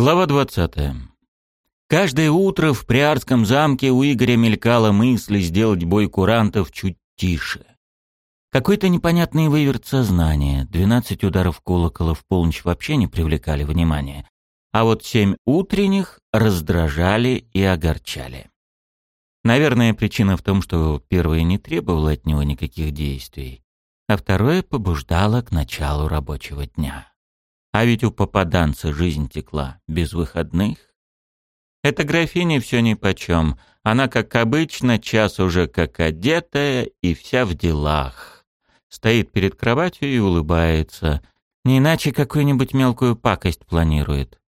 Глава 20. Каждое утро в Приарском замке у Игоря мелькала мысль сделать бой курантов чуть тише. Какой-то непонятный выверт сознания. Двенадцать ударов колокола в полночь вообще не привлекали внимания. А вот семь утренних раздражали и огорчали. Наверное, причина в том, что первое не требовало от него никаких действий, а второе побуждало к началу рабочего дня. А ведь у попаданца жизнь текла без выходных. Эта графиня все нипочем. Она, как обычно, час уже как одетая и вся в делах. Стоит перед кроватью и улыбается. Не иначе какую-нибудь мелкую пакость планирует.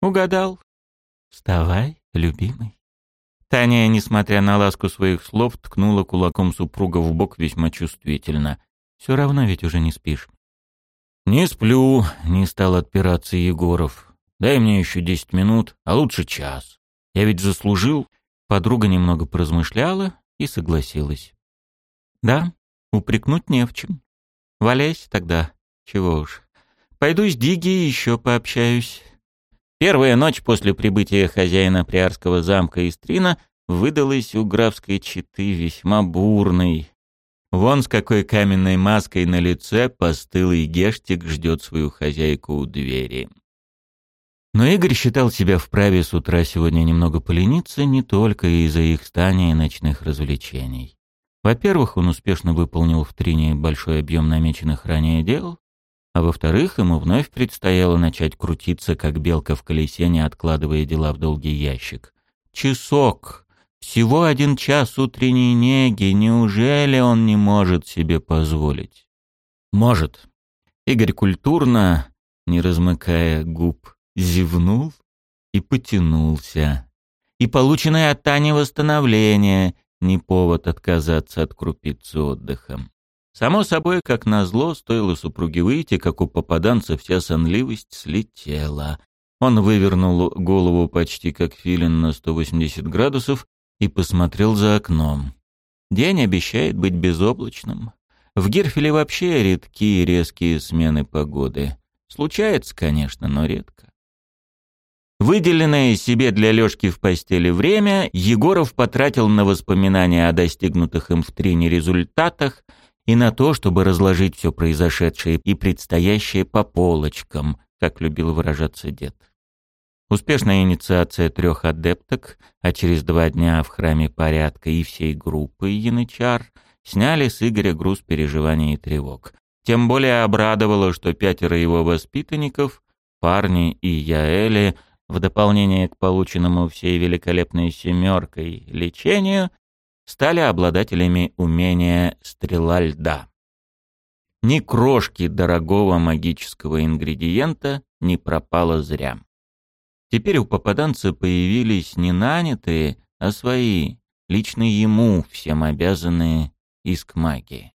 Угадал. Вставай, любимый. Таня, несмотря на ласку своих слов, ткнула кулаком супруга в бок весьма чувствительно. Все равно ведь уже не спишь. «Не сплю», — не стал отпираться Егоров. «Дай мне еще десять минут, а лучше час. Я ведь заслужил». Подруга немного поразмышляла и согласилась. «Да, упрекнуть не в чем. Валяйся тогда, чего уж. Пойду с Диги еще пообщаюсь». Первая ночь после прибытия хозяина Приарского замка Истрина выдалась у графской четы весьма бурной. Вон с какой каменной маской на лице постылый гештик ждет свою хозяйку у двери. Но Игорь считал себя вправе с утра сегодня немного полениться не только из-за их стания и ночных развлечений. Во-первых, он успешно выполнил в Трине большой объем намеченных ранее дел, а во-вторых, ему вновь предстояло начать крутиться, как белка в колесе, не откладывая дела в долгий ящик. Часок! Всего один час утренней неги, неужели он не может себе позволить? Может. Игорь культурно, не размыкая губ, зевнул и потянулся. И полученное от Тани восстановление не повод отказаться от крупицы отдыха. Само собой, как назло, стоило супруге выйти, как у попаданца вся сонливость слетела. Он вывернул голову почти как филин на 180 градусов и посмотрел за окном. День обещает быть безоблачным. В Гирфеле вообще редкие резкие смены погоды. Случается, конечно, но редко. Выделенное себе для Лёшки в постели время Егоров потратил на воспоминания о достигнутых им в трине результатах и на то, чтобы разложить все произошедшее и предстоящее по полочкам, как любил выражаться дед. Успешная инициация трех адепток, а через два дня в храме порядка и всей группы янычар сняли с Игоря груз переживаний и тревог. Тем более обрадовало, что пятеро его воспитанников, парни и Яэли, в дополнение к полученному всей великолепной семеркой лечению, стали обладателями умения «стрела льда». Ни крошки дорогого магического ингредиента не пропало зря. Теперь у попаданца появились не нанятые, а свои, лично ему всем обязанные иск магии.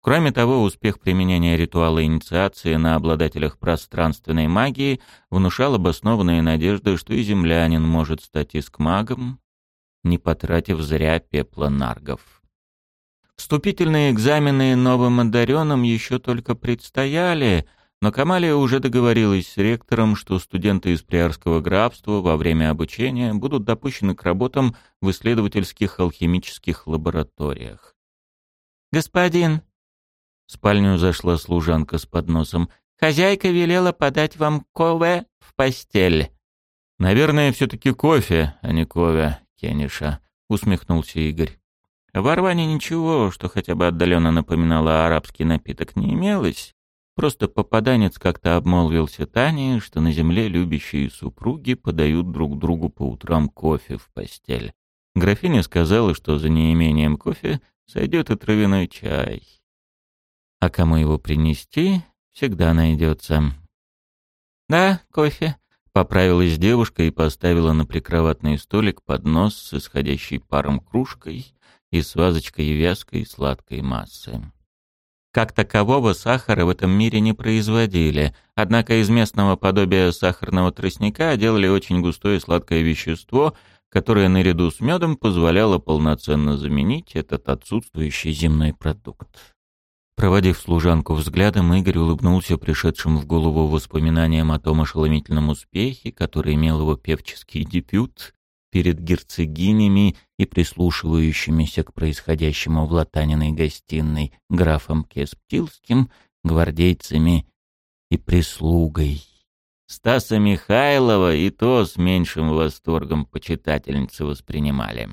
Кроме того, успех применения ритуала инициации на обладателях пространственной магии внушал обоснованные надежды, что и землянин может стать искмагом, не потратив зря пепла наргов. Вступительные экзамены новым одаренным еще только предстояли — но Камалия уже договорилась с ректором, что студенты из Приарского графства во время обучения будут допущены к работам в исследовательских алхимических лабораториях. «Господин!» — в спальню зашла служанка с подносом. «Хозяйка велела подать вам кове в постель». «Наверное, все-таки кофе, а не кове, Кениша», — усмехнулся Игорь. В Орване ничего, что хотя бы отдаленно напоминало арабский напиток, не имелось, Просто попаданец как-то обмолвился Тане, что на земле любящие супруги подают друг другу по утрам кофе в постель. Графиня сказала, что за неимением кофе сойдет и травяной чай. А кому его принести, всегда найдется. «Да, кофе», — поправилась девушка и поставила на прикроватный столик поднос с исходящей паром кружкой и с вазочкой вязкой сладкой массы. Как такового сахара в этом мире не производили, однако из местного подобия сахарного тростника делали очень густое сладкое вещество, которое наряду с медом позволяло полноценно заменить этот отсутствующий земной продукт. Проводив служанку взглядом, Игорь улыбнулся пришедшим в голову воспоминаниям о том ошеломительном успехе, который имел его певческий дебют перед герцогинями и прислушивающимися к происходящему в Латаниной гостиной графом Кесптилским, гвардейцами и прислугой. Стаса Михайлова и то с меньшим восторгом почитательницы воспринимали.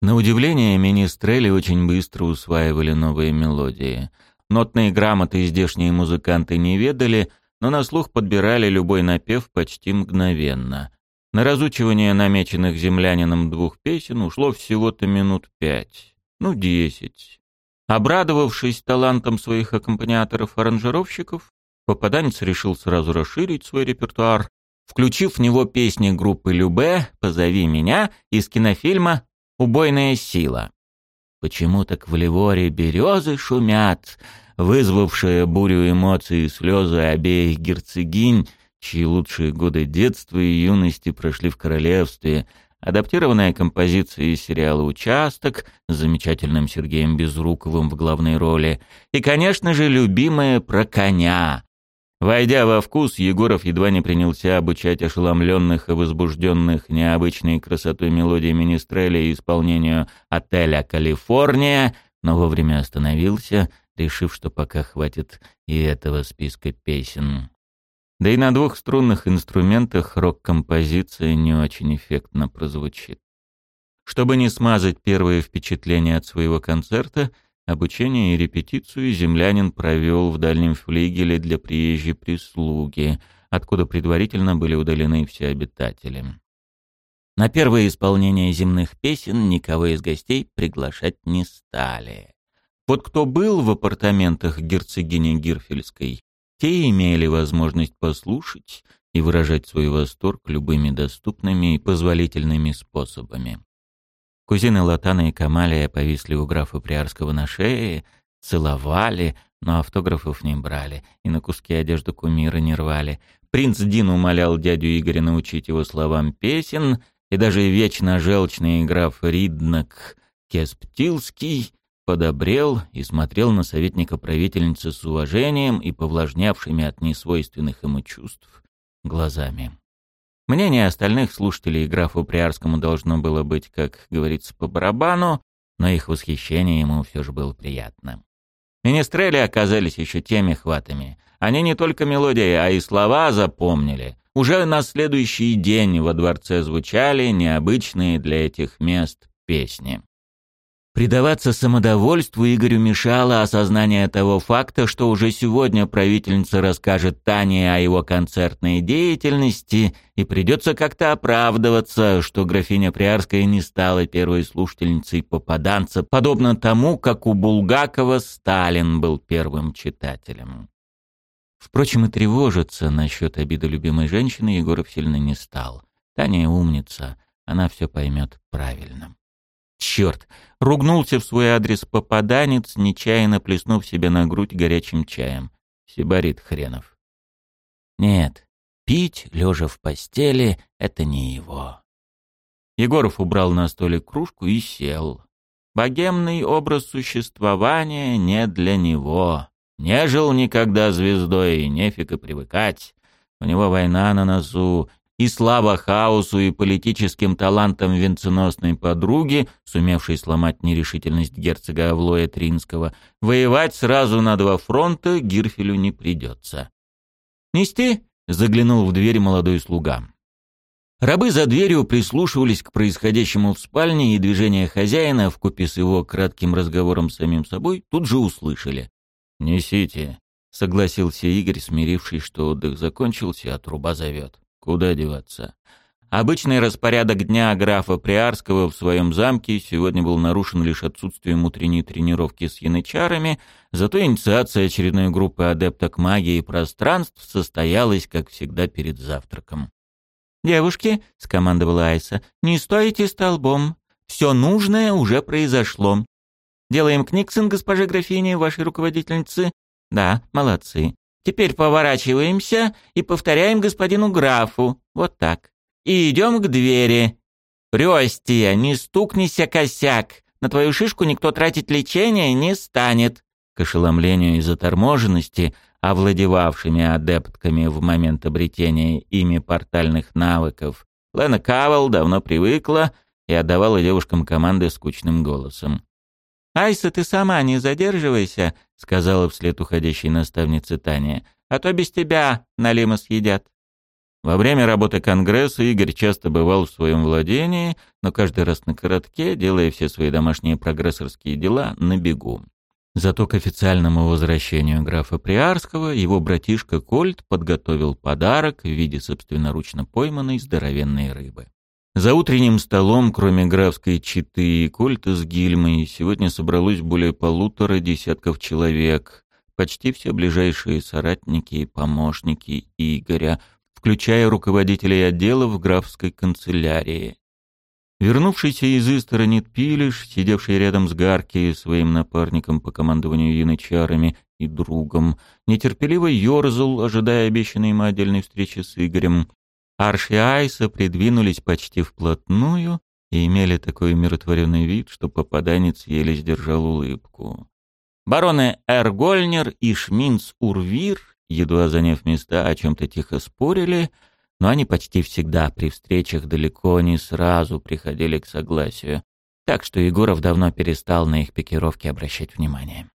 На удивление, министрели очень быстро усваивали новые мелодии. Нотные грамоты здешние музыканты не ведали, но на слух подбирали любой напев почти мгновенно. На разучивание намеченных землянином двух песен ушло всего-то минут пять, ну десять. Обрадовавшись талантом своих аккомпаниаторов-аранжировщиков, попаданец решил сразу расширить свой репертуар, включив в него песни группы Любе «Позови меня» из кинофильма «Убойная сила». Почему так в Ливоре березы шумят, вызвавшие бурю эмоций и слезы обеих герцогинь, чьи лучшие годы детства и юности прошли в королевстве, адаптированная композиция из сериала «Участок» с замечательным Сергеем Безруковым в главной роли и, конечно же, любимая про коня. Войдя во вкус, Егоров едва не принялся обучать ошеломленных и возбужденных необычной красотой мелодии Министреля и исполнению «Отеля Калифорния», но вовремя остановился, решив, что пока хватит и этого списка песен. Да и на двух струнных инструментах рок-композиция не очень эффектно прозвучит. Чтобы не смазать первые впечатления от своего концерта, обучение и репетицию землянин провел в дальнем флигеле для приезжей прислуги, откуда предварительно были удалены все обитатели. На первое исполнение земных песен никого из гостей приглашать не стали. Вот кто был в апартаментах герцогини Гирфельской, те имели возможность послушать и выражать свой восторг любыми доступными и позволительными способами. Кузины Латана и Камалия повисли у графа Приарского на шее, целовали, но автографов не брали и на куски одежды кумира не рвали. Принц Дин умолял дядю Игоря научить его словам песен, и даже вечно желчный граф Риднак Кесптилский подобрел и смотрел на советника правительницы с уважением и повлажнявшими от несвойственных ему чувств глазами. Мнение остальных слушателей графу Приарскому должно было быть, как говорится, по барабану, но их восхищение ему все же было приятно. Министрели оказались еще теми хватами. Они не только мелодии, а и слова запомнили. Уже на следующий день во дворце звучали необычные для этих мест песни. Предаваться самодовольству Игорю мешало осознание того факта, что уже сегодня правительница расскажет Тане о его концертной деятельности, и придется как-то оправдываться, что графиня Приарская не стала первой слушательницей попаданца, подобно тому, как у Булгакова Сталин был первым читателем. Впрочем, и тревожиться насчет обиды любимой женщины Егоров сильно не стал. Таня умница, она все поймет правильно. Черт! Ругнулся в свой адрес попаданец, нечаянно плеснув себе на грудь горячим чаем. Сибарит хренов. Нет, пить, лежа в постели, это не его. Егоров убрал на столик кружку и сел. Богемный образ существования не для него. Не жил никогда звездой, нефиг и привыкать. У него война на носу, и слава хаосу и политическим талантам венценосной подруги, сумевшей сломать нерешительность герцога Авлоя Тринского, воевать сразу на два фронта Гирфелю не придется. «Нести?» — заглянул в дверь молодой слуга. Рабы за дверью прислушивались к происходящему в спальне, и движение хозяина, вкупе с его кратким разговором с самим собой, тут же услышали. «Несите», — согласился Игорь, смирившись, что отдых закончился, а труба зовет. Куда деваться? Обычный распорядок дня графа Приарского в своем замке сегодня был нарушен лишь отсутствием утренней тренировки с янычарами, зато инициация очередной группы адепток магии и пространств состоялась, как всегда, перед завтраком. «Девушки», — скомандовала Айса, — «не стойте столбом. Все нужное уже произошло. Делаем книгсон, госпоже графине, вашей руководительницы. Да, молодцы. Теперь поворачиваемся и повторяем господину графу. Вот так. И идем к двери. Рёстия, не стукнися косяк. На твою шишку никто тратить лечение не станет. к ошеломлению и заторможенности, овладевавшими адептками в момент обретения ими портальных навыков, Лена Кавел давно привыкла и отдавала девушкам команды скучным голосом. «Айса, ты сама не задерживайся», — сказала вслед уходящей наставнице Таня, «а то без тебя налима съедят». Во время работы Конгресса Игорь часто бывал в своем владении, но каждый раз на коротке, делая все свои домашние прогрессорские дела на бегу. Зато к официальному возвращению графа Приарского его братишка Кольт подготовил подарок в виде собственноручно пойманной здоровенной рыбы. За утренним столом, кроме графской читы и Кольта с Гильмой, сегодня собралось более полутора десятков человек, почти все ближайшие соратники и помощники Игоря, включая руководителей отделов графской канцелярии. Вернувшийся из Истера Пилиш, сидевший рядом с Гарки, своим напарником по командованию янычарами и другом, нетерпеливо ерзал, ожидая обещанной ему отдельной встречи с Игорем. Арш и Айса придвинулись почти вплотную и имели такой умиротворенный вид, что попаданец еле сдержал улыбку. Бароны Эргольнер и Шминц Урвир едва заняв места, о чем-то тихо спорили, но они почти всегда при встречах далеко не сразу приходили к согласию, так что Егоров давно перестал на их пикировки обращать внимание.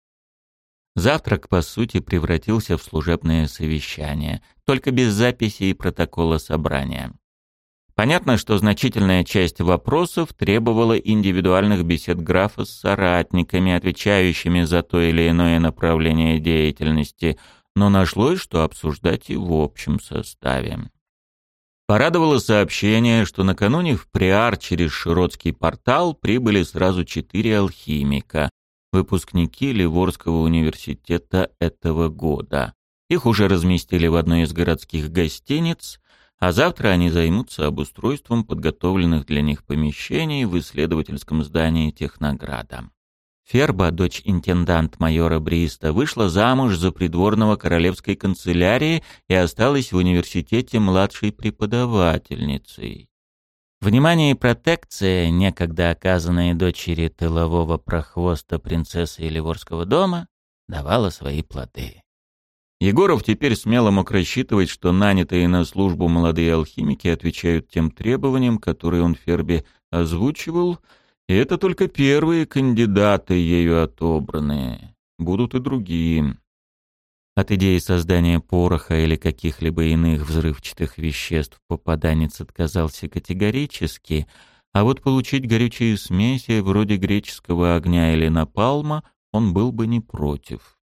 Завтрак, по сути, превратился в служебное совещание, только без записи и протокола собрания. Понятно, что значительная часть вопросов требовала индивидуальных бесед графа с соратниками, отвечающими за то или иное направление деятельности – но нашлось, что обсуждать и в общем составе. Порадовало сообщение, что накануне в Приар через Широтский портал прибыли сразу четыре алхимика, выпускники Ливорского университета этого года. Их уже разместили в одной из городских гостиниц, а завтра они займутся обустройством подготовленных для них помещений в исследовательском здании Технограда. Ферба, дочь интендант майора Бриста, вышла замуж за придворного королевской канцелярии и осталась в университете младшей преподавательницей. Внимание и протекция, некогда оказанные дочери тылового прохвоста принцессы Ливорского дома, давала свои плоды. Егоров теперь смело мог рассчитывать, что нанятые на службу молодые алхимики отвечают тем требованиям, которые он Фербе озвучивал, и это только первые кандидаты ею отобранные. Будут и другие. От идеи создания пороха или каких-либо иных взрывчатых веществ попаданец отказался категорически, а вот получить горючие смеси вроде греческого огня или напалма он был бы не против.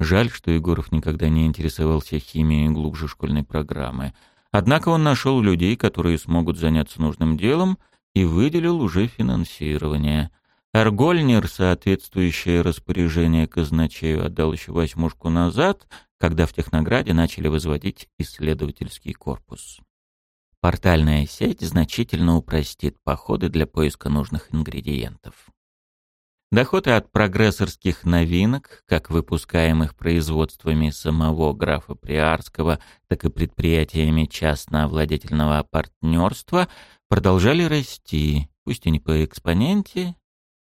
Жаль, что Егоров никогда не интересовался химией глубже школьной программы. Однако он нашел людей, которые смогут заняться нужным делом — и выделил уже финансирование. Эргольнер соответствующее распоряжение казначею отдал еще восьмушку назад, когда в Технограде начали возводить исследовательский корпус. Портальная сеть значительно упростит походы для поиска нужных ингредиентов. Доходы от прогрессорских новинок, как выпускаемых производствами самого графа Приарского, так и предприятиями частно-владетельного партнерства, продолжали расти, пусть и не по экспоненте,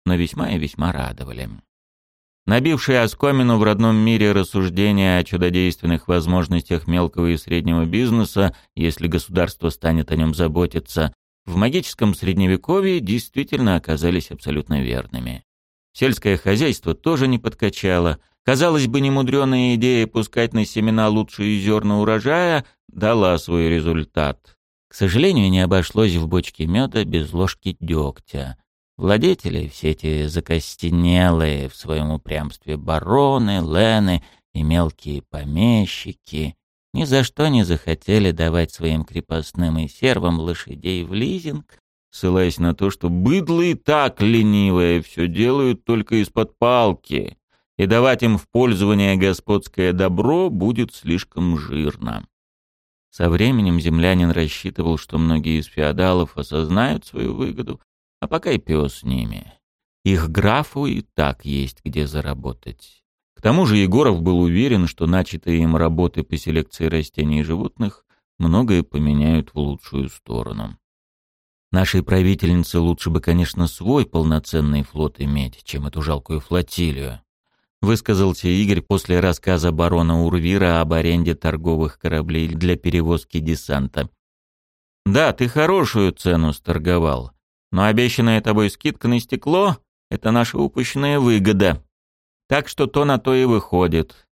но весьма и весьма радовали. Набившие оскомину в родном мире рассуждения о чудодейственных возможностях мелкого и среднего бизнеса, если государство станет о нем заботиться, в магическом средневековье действительно оказались абсолютно верными. Сельское хозяйство тоже не подкачало. Казалось бы, немудреная идея пускать на семена лучшие зерна урожая дала свой результат. К сожалению, не обошлось в бочке меда без ложки дегтя. Владетели, все эти закостенелые в своем упрямстве бароны, лены и мелкие помещики, ни за что не захотели давать своим крепостным и сервам лошадей в лизинг, ссылаясь на то, что быдло и так ленивое все делают только из-под палки, и давать им в пользование господское добро будет слишком жирно. Со временем землянин рассчитывал, что многие из феодалов осознают свою выгоду, а пока и пес с ними. Их графу и так есть где заработать. К тому же Егоров был уверен, что начатые им работы по селекции растений и животных многое поменяют в лучшую сторону. Нашей правительнице лучше бы, конечно, свой полноценный флот иметь, чем эту жалкую флотилию. высказался Игорь после рассказа барона Урвира об аренде торговых кораблей для перевозки десанта. «Да, ты хорошую цену сторговал, но обещанная тобой скидка на стекло — это наша упущенная выгода. Так что то на то и выходит.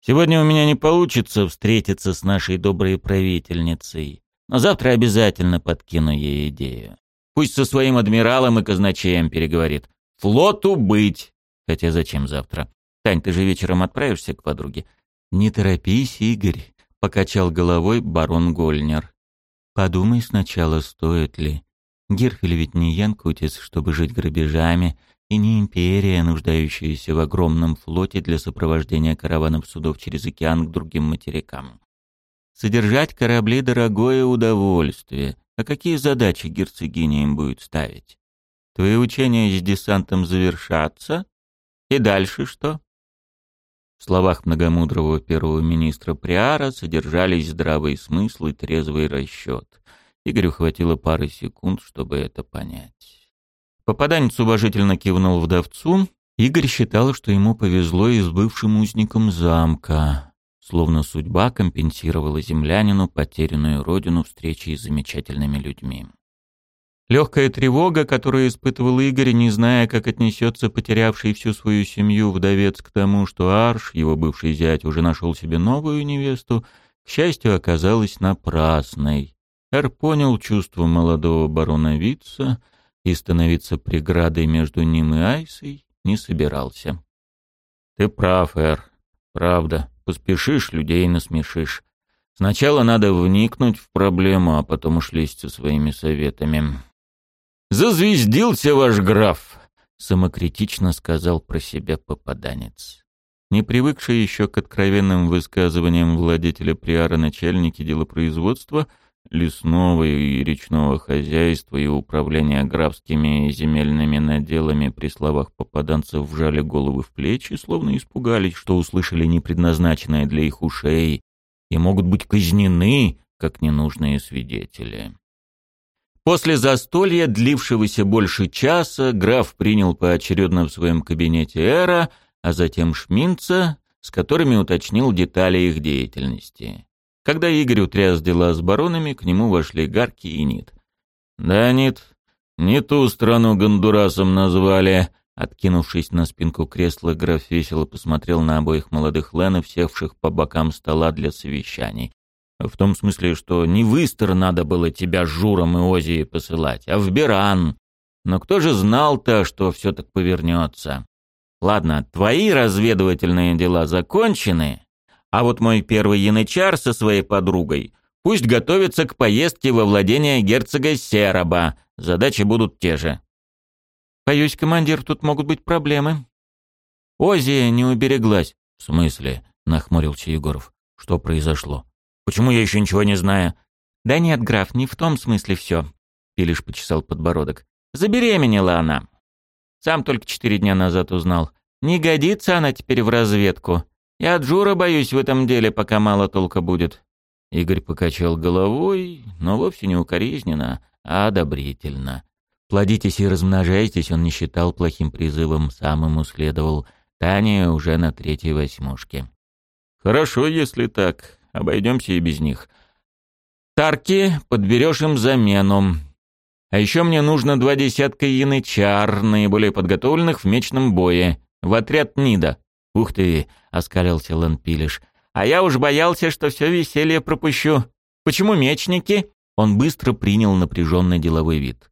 Сегодня у меня не получится встретиться с нашей доброй правительницей, но завтра обязательно подкину ей идею. Пусть со своим адмиралом и казначеем переговорит. Флоту быть! Хотя зачем завтра? Тань, ты же вечером отправишься к подруге? Не торопись, Игорь, покачал головой барон Гольнер. Подумай сначала, стоит ли. Герфель ведь не янкутец, чтобы жить грабежами, и не империя, нуждающаяся в огромном флоте для сопровождения караванов судов через океан к другим материкам. Содержать корабли — дорогое удовольствие. А какие задачи герцогиня им будет ставить? Твои учения с десантом завершатся? И дальше что? В словах многомудрого первого министра Приара содержались здравый смысл и трезвый расчет. Игорю хватило пары секунд, чтобы это понять. Попаданец уважительно кивнул вдовцу. Игорь считал, что ему повезло и с бывшим узником замка, словно судьба компенсировала землянину потерянную родину встречи с замечательными людьми. Легкая тревога, которую испытывал Игорь, не зная, как отнесется потерявший всю свою семью вдовец к тому, что Арш, его бывший зять, уже нашел себе новую невесту, к счастью, оказалась напрасной. Эр понял чувство молодого барона Витца и становиться преградой между ним и Айсой не собирался. «Ты прав, Эр, правда. Поспешишь, людей насмешишь. Сначала надо вникнуть в проблему, а потом уж со своими советами. «Зазвездился ваш граф!» — самокритично сказал про себя попаданец. Не привыкший еще к откровенным высказываниям владетеля приара начальники делопроизводства, лесного и речного хозяйства и управления графскими земельными наделами при словах попаданцев вжали головы в плечи, словно испугались, что услышали непредназначенное для их ушей и могут быть казнены, как ненужные свидетели. После застолья, длившегося больше часа, граф принял поочередно в своем кабинете Эра, а затем Шминца, с которыми уточнил детали их деятельности. Когда Игорь утряс дела с баронами, к нему вошли Гарки и Нит. «Да, Нит, не ту страну Гондурасом назвали», Откинувшись на спинку кресла, граф весело посмотрел на обоих молодых ленов, севших по бокам стола для совещаний. В том смысле, что не в Истер надо было тебя Журом и Озией посылать, а в Беран. Но кто же знал-то, что все так повернется? Ладно, твои разведывательные дела закончены, а вот мой первый янычар со своей подругой пусть готовится к поездке во владение герцога Сероба. Задачи будут те же. Боюсь, командир, тут могут быть проблемы. Озия не убереглась. В смысле? Нахмурился Егоров. Что произошло? Почему я еще ничего не знаю? Да нет, граф, не в том смысле все. Пилиш почесал подбородок. Забеременела она. Сам только четыре дня назад узнал. Не годится она теперь в разведку. Я от Жура боюсь в этом деле, пока мало толка будет. Игорь покачал головой, но вовсе не укоризненно, а одобрительно. Плодитесь и размножайтесь он не считал плохим призывом, сам ему следовал. Таня уже на третьей восьмушке. «Хорошо, если так. Обойдемся и без них. Тарки подберешь им замену. А еще мне нужно два десятка янычар, наиболее подготовленных в мечном бое. В отряд Нида. Ух ты, оскалился Ланпилиш. А я уж боялся, что все веселье пропущу. Почему мечники? Он быстро принял напряженный деловой вид.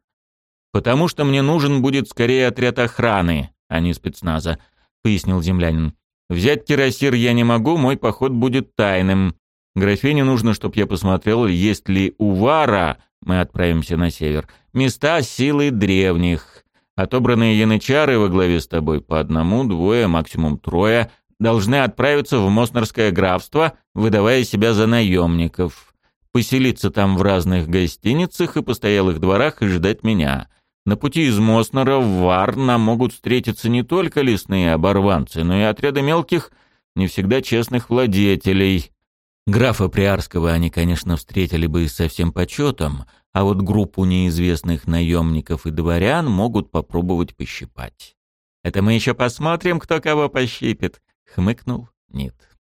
«Потому что мне нужен будет скорее отряд охраны, а не спецназа», — пояснил землянин. «Взять кирасир я не могу, мой поход будет тайным. Графине нужно, чтобы я посмотрел, есть ли у Вара, мы отправимся на север, места силы древних. Отобранные янычары во главе с тобой по одному, двое, максимум трое, должны отправиться в Моснерское графство, выдавая себя за наемников. Поселиться там в разных гостиницах и постоялых дворах и ждать меня. На пути из Моснера в Вар нам могут встретиться не только лесные оборванцы, но и отряды мелких, не всегда честных владетелей, Графа Приарского они, конечно, встретили бы со всем почетом, а вот группу неизвестных наемников и дворян могут попробовать пощипать. Это мы еще посмотрим, кто кого пощипит», — хмыкнул Нит.